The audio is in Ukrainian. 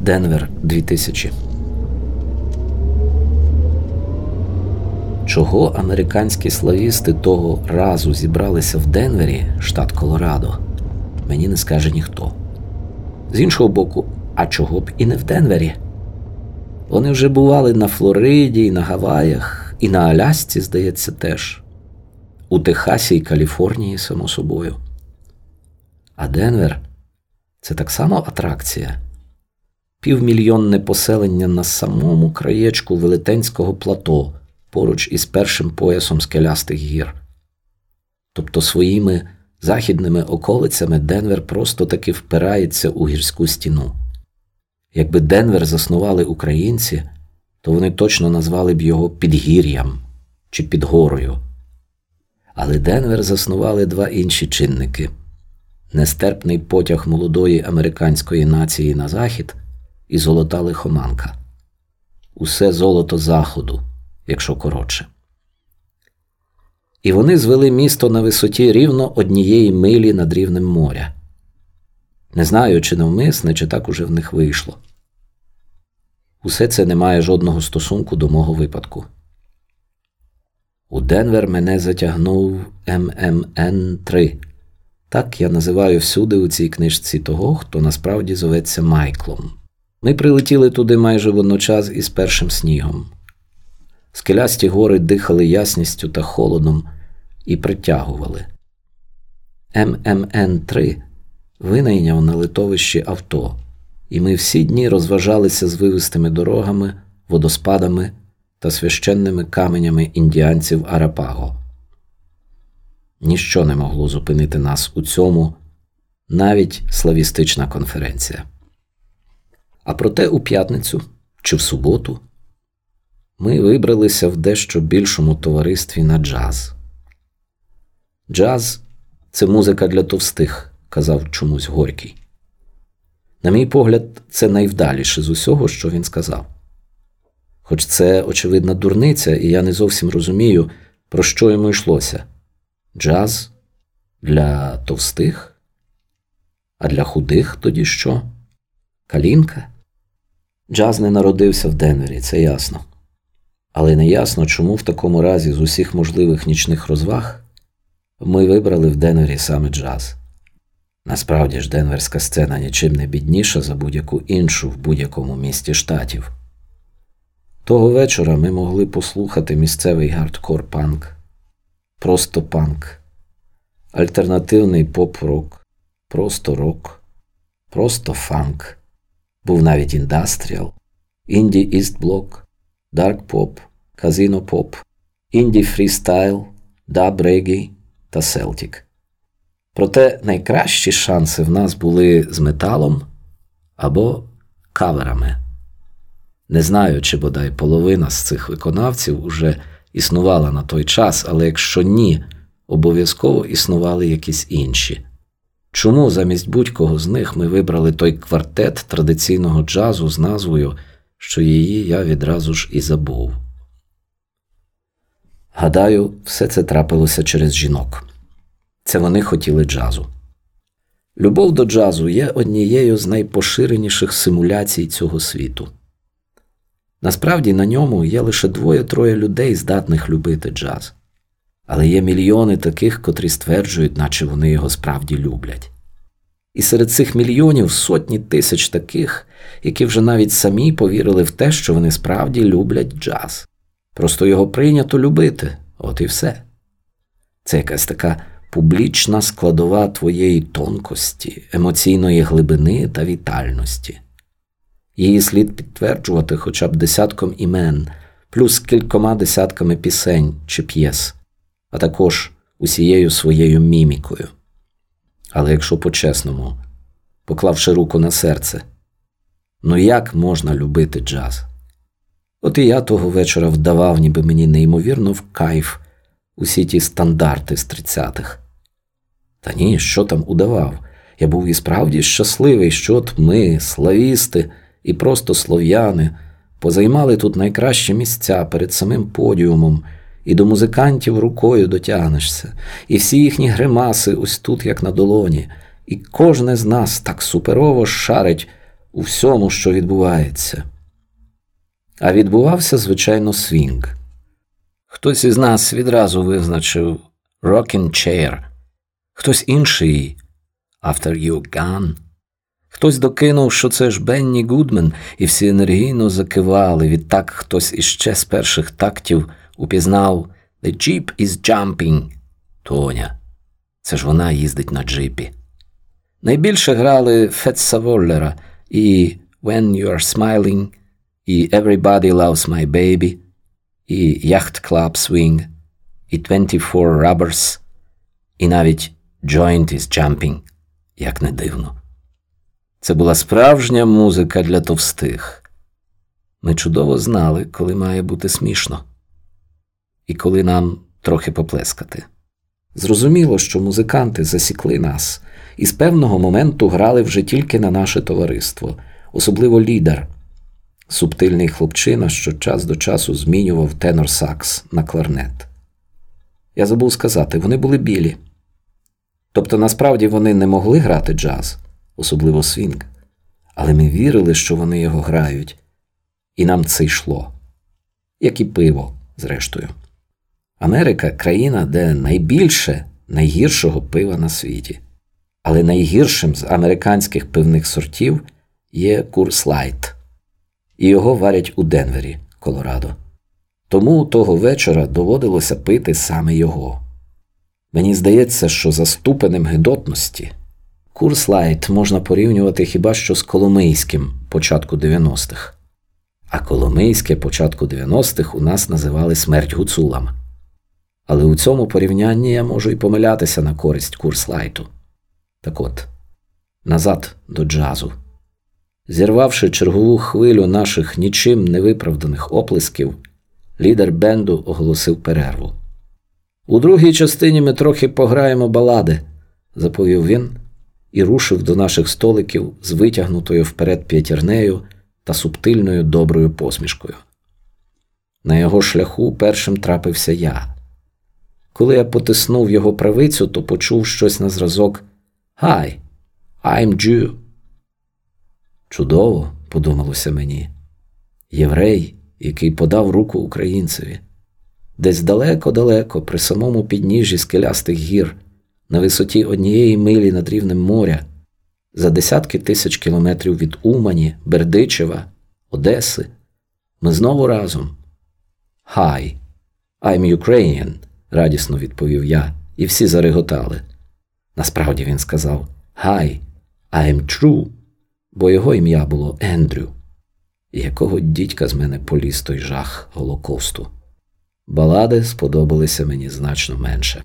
Денвер 2000. Чого американські славісти того разу зібралися в Денвері, штат Колорадо, мені не скаже ніхто. З іншого боку, а чого б і не в Денвері? Вони вже бували на Флориді, і на Гаваях, і на Алясці, здається, теж, у Техасі і Каліфорнії, само собою. А Денвер це так само атракція. Півмільйонне поселення на самому краєчку велетенського плато поруч із першим поясом скелястих гір. Тобто своїми західними околицями Денвер просто таки впирається у гірську стіну. Якби Денвер заснували українці, то вони точно назвали б його Підгір'ям чи Підгорою. Але Денвер заснували два інші чинники нестерпний потяг молодої американської нації на захід і золота лихоманка. Усе золото заходу, якщо коротше. І вони звели місто на висоті рівно однієї милі над рівнем моря. Не знаю, чи навмисне, чи так уже в них вийшло. Усе це не має жодного стосунку до мого випадку. У Денвер мене затягнув ММН 3 так я називаю всюди у цій книжці того, хто насправді зоветься Майклом. Ми прилетіли туди майже водночас із першим снігом. Скелясті гори дихали ясністю та холодом і притягували. ММН 3 винайняв на литовищі авто, і ми всі дні розважалися з вивистими дорогами, водоспадами та священними каменями індіанців Арапаго. Ніщо не могло зупинити нас у цьому, навіть славістична конференція. А проте у п'ятницю чи в суботу ми вибралися в дещо більшому товаристві на джаз. Джаз це музика для товстих, казав чомусь Горький. На мій погляд, це найвдаліше з усього, що він сказав. Хоч це очевидна дурниця, і я не зовсім розумію, про що йому йшлося. Джаз для товстих? А для худих тоді що? Калінка? Джаз не народився в Денвері, це ясно. Але не ясно, чому в такому разі з усіх можливих нічних розваг ми вибрали в Денвері саме джаз. Насправді ж денверська сцена нічим не бідніша за будь-яку іншу в будь-якому місті штатів. Того вечора ми могли послухати місцевий гардкор панк просто панк, альтернативний поп-рок, просто рок, просто фанк, був навіть індастріал, інді істблок, дарк поп, казино поп, інді фрістайл, даб регі та селтік. Проте найкращі шанси в нас були з металом або каверами. Не знаю, чи бодай половина з цих виконавців уже існувала на той час, але якщо ні, обов'язково існували якісь інші. Чому замість будь-кого з них ми вибрали той квартет традиційного джазу з назвою, що її я відразу ж і забув? Гадаю, все це трапилося через жінок. Це вони хотіли джазу. Любов до джазу є однією з найпоширеніших симуляцій цього світу. Насправді на ньому є лише двоє-троє людей, здатних любити джаз, але є мільйони таких, котрі стверджують, наче вони його справді люблять. І серед цих мільйонів сотні тисяч таких, які вже навіть самі повірили в те, що вони справді люблять джаз. Просто його прийнято любити, от і все. Це якась така публічна складова твоєї тонкості, емоційної глибини та вітальності. Її слід підтверджувати хоча б десятком імен, плюс кількома десятками пісень чи п'єс, а також усією своєю мімікою. Але якщо по-чесному, поклавши руку на серце, ну як можна любити джаз? От і я того вечора вдавав, ніби мені неймовірно в кайф усі ті стандарти з тридцятих. Та ні, що там удавав? Я був і справді щасливий, що от ми, славісти, і просто слов'яни позаймали тут найкращі місця перед самим подіумом, і до музикантів рукою дотягнешся, і всі їхні гримаси ось тут, як на долоні, і кожне з нас так суперово шарить у всьому, що відбувається. А відбувався, звичайно, свінг. Хтось із нас відразу визначив Rockin' Chair, хтось інший After You've Gone. Хтось докинув, що це ж Бенні Гудмен, і всі енергійно закивали. Відтак хтось іще з перших тактів упізнав The Jeep is jumping. Тоня. Це ж вона їздить на джипі. Найбільше грали Фетса Воллера і When You Are Smiling, і Everybody Loves My Baby, і Yacht Club Swing, і 24 Rubbers, і навіть Joint is Jumping, як не дивно. Це була справжня музика для товстих. Ми чудово знали, коли має бути смішно, інколи нам трохи поплескати. Зрозуміло, що музиканти засікли нас і з певного моменту грали вже тільки на наше товариство, особливо лідер, субтильний хлопчина, що час до часу змінював тенор сакс на кларнет. Я забув сказати, вони були білі. Тобто насправді вони не могли грати джаз, особливо свінг, але ми вірили, що вони його грають, і нам це йшло, як і пиво, зрештою. Америка країна, де найбільше найгіршого пива на світі. Але найгіршим з американських пивних сортів є Coors Light, і його варять у Денвері, Колорадо. Тому того вечора доводилося пити саме його. Мені здається, що за ступенем гидотності Coors Light можна порівнювати хіба що з Коломийським початку 90-х. А Коломийське початку 90-х у нас називали смерть гуцулам. Але у цьому порівнянні я можу і помилятися на користь курс лайту. Так от, назад до джазу. Зірвавши чергову хвилю наших нічим невиправданих оплесків, лідер бенду оголосив перерву. У другій частині ми трохи пограємо балади, заповів він і рушив до наших столиків з витягнутою вперед п'ятірнею та субтильною доброю посмішкою. На його шляху першим трапився я. Коли я потиснув його правицю, то почув щось на зразок Hi, I'm Jew. Чудово, подумалося мені. Єврей, який подав руку українцеві. Десь далеко-далеко, при самому підніжжі скелястих гір, на висоті однієї милі над рівнем моря, за десятки тисяч кілометрів від Умані, Бердичева, Одеси, ми знову разом. Hi, I'm Ukrainian радісно відповів я, і всі зареготали. Насправді він сказав Hi, I'm true, бо його ім'я було Ендрю. І якого дідька з мене поліз той жах Голокосту. Балади сподобалися мені значно менше.